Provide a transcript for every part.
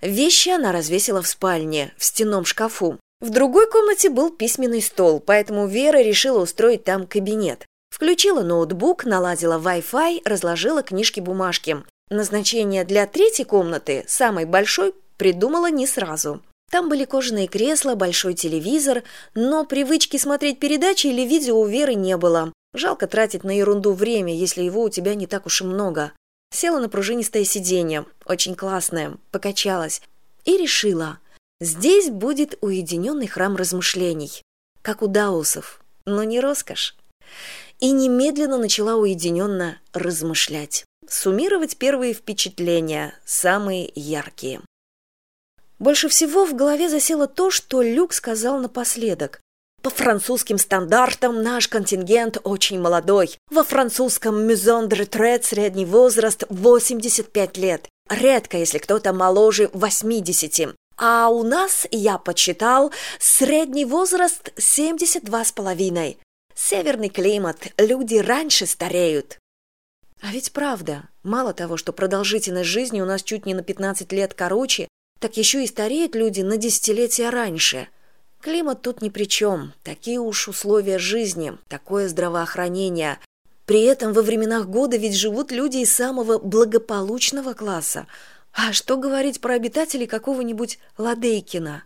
Вещи она развесила в спальне, в стенном шкафу. В другой комнате был письменный стол, поэтому Вера решила устроить там кабинет. Включила ноутбук, наладила Wi-Fi, разложила книжки-бумажки. Назначение для третьей комнаты, самой большой, придумала не сразу. Там были кожаные кресла, большой телевизор, но привычки смотреть передачи или видео у Веры не было. Жалко тратить на ерунду время, если его у тебя не так уж и много. Села на пружинистое сиденье, очень классное, покачалась, и решила, здесь будет уединенный храм размышлений, как у даусов, но не роскошь. И немедленно начала уединенно размышлять, суммировать первые впечатления, самые яркие. Больше всего в голове засело то, что Люк сказал напоследок. По французским стандартам наш контингент очень молодой. Во французском мюзон де ретрет средний возраст 85 лет. Редко, если кто-то моложе 80. А у нас, я подсчитал, средний возраст 72 с половиной. Северный климат, люди раньше стареют. А ведь правда, мало того, что продолжительность жизни у нас чуть не на 15 лет короче, так еще и стареют люди на десятилетия раньше. Климат тут ни при чем, такие уж условия жизни, такое здравоохранение. При этом во временах года ведь живут люди из самого благополучного класса. А что говорить про обитателей какого-нибудь Ладейкина?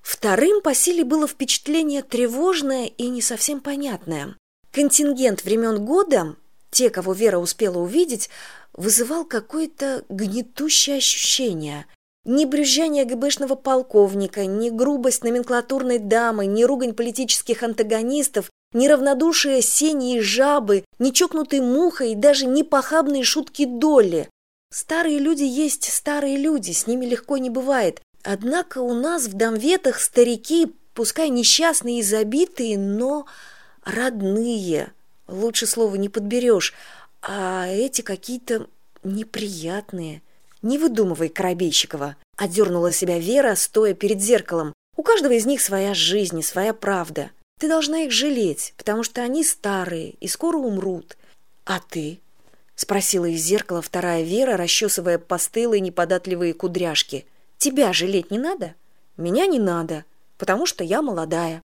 Вторым по силе было впечатление тревожное и не совсем понятное. Контингент времен года, те, кого Вера успела увидеть, вызывал какое-то гнетущее ощущение ни брюзжание ГБшного полковника, ни грубость номенклатурной дамы, ни ругань политических антагонистов, ни равнодушие сени жабы, ни чокнутой мухой даже ни похабные шутки доли. Старые люди есть старые люди, с ними легко не бывает. Однако у нас в домветах старики, пускай несчастные и забитые, но родные. Лучше слова не подберешь, а эти какие-то неприятные не выдумывай коробейщикова отдернула себя вера стоя перед зеркалом. У каждого из них своя жизнь и своя правда. Ты должна их жалеть потому что они старые и скоро умрут. А ты? Спросила из зеркала вторая вера расчесывая постылые неподатливые кудряшки. Тебя жалеть не надо? Меня не надо потому что я молодая.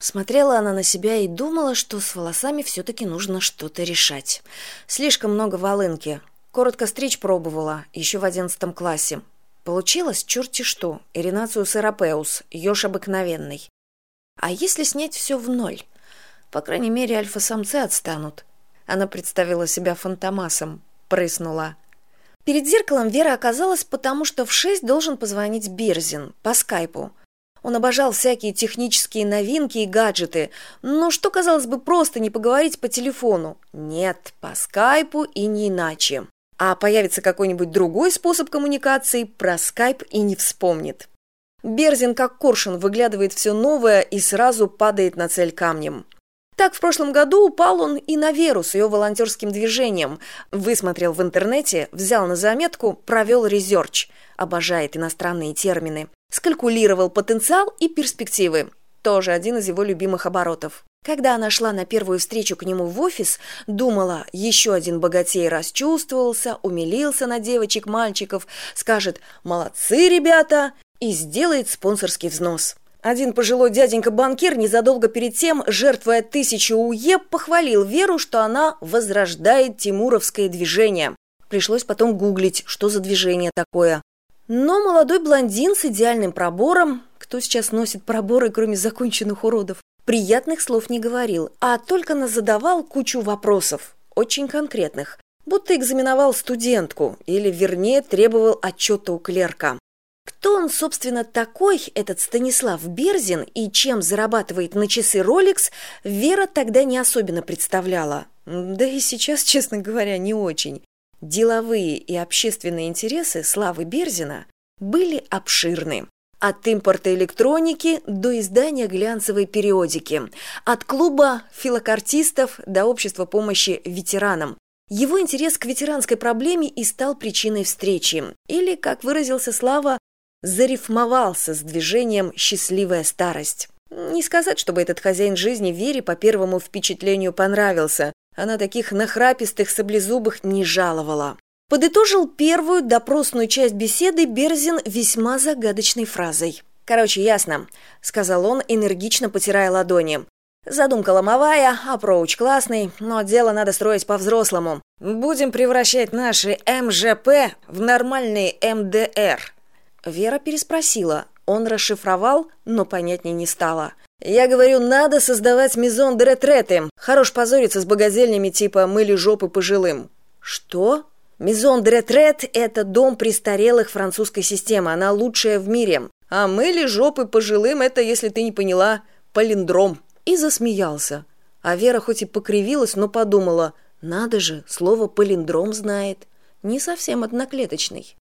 Смотрела она на себя и думала, что с волосами все-таки нужно что-то решать. Слишком много волынки, коротко стричь пробовала еще в одиннадцатом классе получилось черти что. Иринацию серапеус еж обыкновенный. А если снять все в ноль? По крайней мере альфа самцы отстанут. Она представила себя фантомасом. Прыснула. Перед зеркалом вера оказалась потому что в шесть должен позвонить берзин по скайпу. Он обожал всякие технические новинки и гаджеты, но что, казалось бы, просто не поговорить по телефону? Нет, по скайпу и не иначе а появится какой-нибудь другой способ коммуникации, про скайп и не вспомнит. Берзин, как коршун, выглядывает все новое и сразу падает на цель камнем. Так в прошлом году упал он и на Веру с ее волонтерским движением. Высмотрел в интернете, взял на заметку, провел резерч. Обожает иностранные термины. Скалькулировал потенциал и перспективы. Тоже один из его любимых оборотов. Когда она шла на первую встречу к нему в офис, думала, еще один богатей расчувствовался, умилился на девочек-мальчиков, скажет «молодцы, ребята!» и сделает спонсорский взнос. Один пожилой дяденька-банкир незадолго перед тем, жертвуя тысячу УЕ, похвалил Веру, что она возрождает тимуровское движение. Пришлось потом гуглить, что за движение такое. Но молодой блондин с идеальным пробором, кто сейчас носит проборы, кроме законченных уродов, приятных слов не говорил, а только задавал кучу вопросов, очень конкретных, будто экзаменовал студентку или, вернее, требовал отчета у клерка. Кто он, собственно, такой, этот Станислав Берзин, и чем зарабатывает на часы Rolex, Вера тогда не особенно представляла. Да и сейчас, честно говоря, не очень. Деловые и общественные интересы Славы Берзина были обширны от импорта электроники до издания глянцевой периодики, от клуба филокартистов до общества помощи ветеранам. Его интерес к ветеранской проблеме и стал причиной встречи, или, как выразился Слава, зарифмовался с движением «счастливая старость». Не сказать, чтобы этот хозяин жизни Вере по первому впечатлению понравился. Она таких нахрапистых саблезубых не жаловала. Подытожил первую допросную часть беседы Берзин весьма загадочной фразой. «Короче, ясно», — сказал он, энергично потирая ладони. «Задумка ломовая, апроуч классный, но дело надо строить по-взрослому. Будем превращать наши МЖП в нормальные МДР». Вера переспросила. Он расшифровал, но понятнее не стало. «Я говорю, надо создавать мизон де ретреты. Хорош позориться с богадельнями типа «мыли жопы пожилым». «Что?» Мизон де ретрет – это дом престарелых французской системы, она лучшая в мире. А мыли жопы пожилым – это, если ты не поняла, палиндром. И засмеялся. А Вера хоть и покривилась, но подумала, надо же, слово «палиндром» знает. Не совсем одноклеточный.